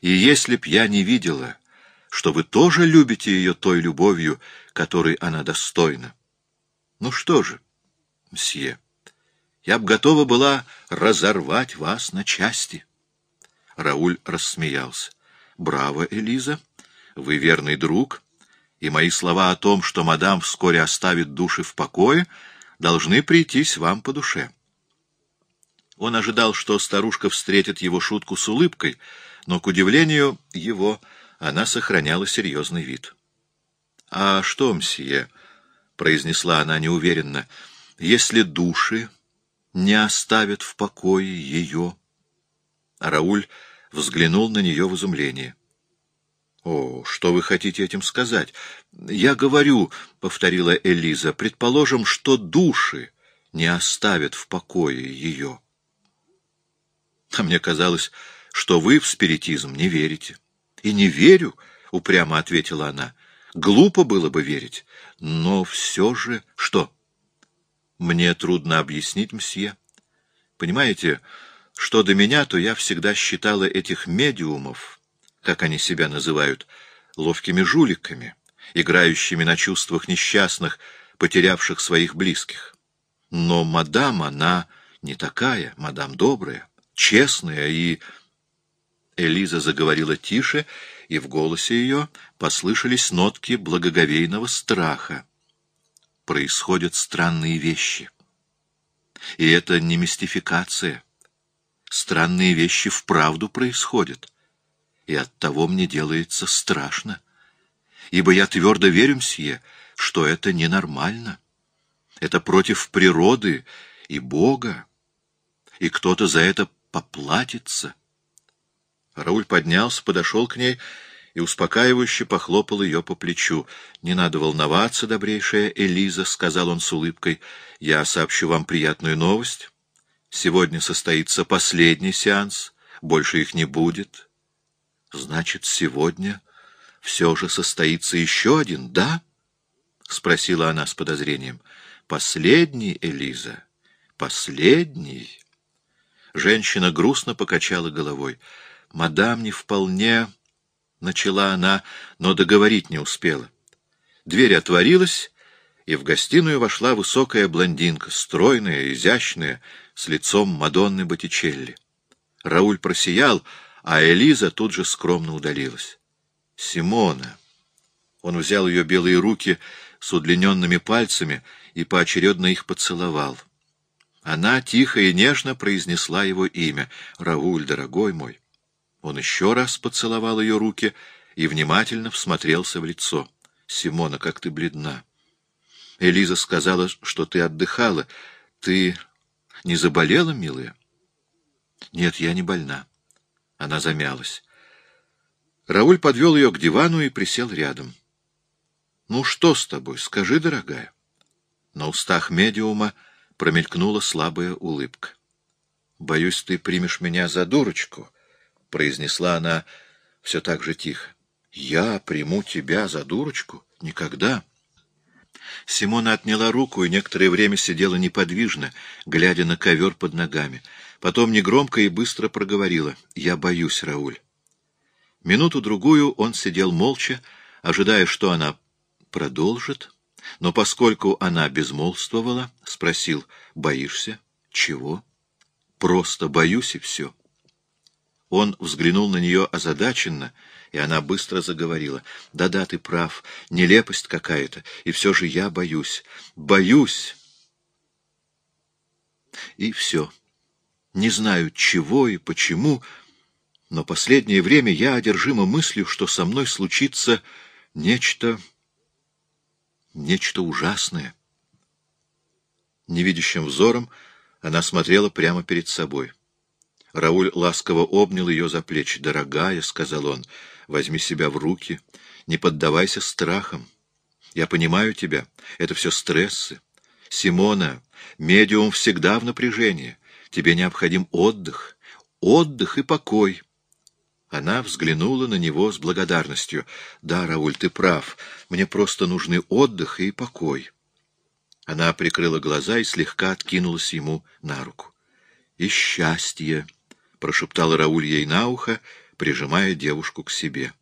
И если б я не видела, что вы тоже любите ее той любовью, которой она достойна. Ну что же, мсье, я б готова была разорвать вас на части. Рауль рассмеялся. Браво, Элиза, вы верный друг, и мои слова о том, что мадам вскоре оставит души в покое, должны прийтись вам по душе. Он ожидал, что старушка встретит его шутку с улыбкой, но, к удивлению его, она сохраняла серьезный вид. — А что, мсье, — произнесла она неуверенно, — если души не оставят в покое ее? Рауль взглянул на нее в изумлении. — О, что вы хотите этим сказать? — Я говорю, — повторила Элиза, — предположим, что души не оставят в покое ее. — а мне казалось, что вы в спиритизм не верите. И не верю, — упрямо ответила она. Глупо было бы верить. Но все же... Что? Мне трудно объяснить, мсье. Понимаете, что до меня, то я всегда считала этих медиумов, как они себя называют, ловкими жуликами, играющими на чувствах несчастных, потерявших своих близких. Но мадам, она не такая, мадам добрая честная и... Элиза заговорила тише, и в голосе ее послышались нотки благоговейного страха. Происходят странные вещи. И это не мистификация. Странные вещи вправду происходят. И оттого мне делается страшно. Ибо я твердо верю, мсье, что это ненормально. Это против природы и Бога. И кто-то за это поплатится. Рауль поднялся, подошел к ней и успокаивающе похлопал ее по плечу. — Не надо волноваться, добрейшая Элиза, — сказал он с улыбкой. — Я сообщу вам приятную новость. Сегодня состоится последний сеанс, больше их не будет. — Значит, сегодня все же состоится еще один, да? — спросила она с подозрением. — Последний, Элиза, последний. Женщина грустно покачала головой. «Мадам не вполне...» — начала она, но договорить не успела. Дверь отворилась, и в гостиную вошла высокая блондинка, стройная, изящная, с лицом Мадонны Боттичелли. Рауль просиял, а Элиза тут же скромно удалилась. «Симона!» Он взял ее белые руки с удлиненными пальцами и поочередно их поцеловал. Она тихо и нежно произнесла его имя. «Рауль, дорогой мой!» Он еще раз поцеловал ее руки и внимательно всмотрелся в лицо. «Симона, как ты бледна!» Элиза сказала, что ты отдыхала. Ты не заболела, милая? Нет, я не больна. Она замялась. Рауль подвел ее к дивану и присел рядом. Ну что с тобой? Скажи, дорогая. На устах медиума промелькнула слабая улыбка. «Боюсь, ты примешь меня за дурочку», — произнесла она все так же тихо. «Я приму тебя за дурочку? Никогда». Симона отняла руку и некоторое время сидела неподвижно, глядя на ковер под ногами. Потом негромко и быстро проговорила. «Я боюсь, Рауль». Минуту-другую он сидел молча, ожидая, что она продолжит, но поскольку она безмолвствовала, спросил, «Боишься? Чего?» «Просто боюсь, и все». Он взглянул на нее озадаченно, и она быстро заговорила. «Да-да, ты прав, нелепость какая-то, и все же я боюсь, боюсь!» И все. Не знаю, чего и почему, но последнее время я одержима мыслью, что со мной случится нечто нечто ужасное. Невидящим взором она смотрела прямо перед собой. Рауль ласково обнял ее за плечи. «Дорогая», — сказал он, — «возьми себя в руки, не поддавайся страхам. Я понимаю тебя, это все стрессы. Симона, медиум всегда в напряжении. Тебе необходим отдых, отдых и покой. Она взглянула на него с благодарностью. «Да, Рауль, ты прав. Мне просто нужны отдых и покой». Она прикрыла глаза и слегка откинулась ему на руку. «И счастье!» — прошептал Рауль ей на ухо, прижимая девушку к себе.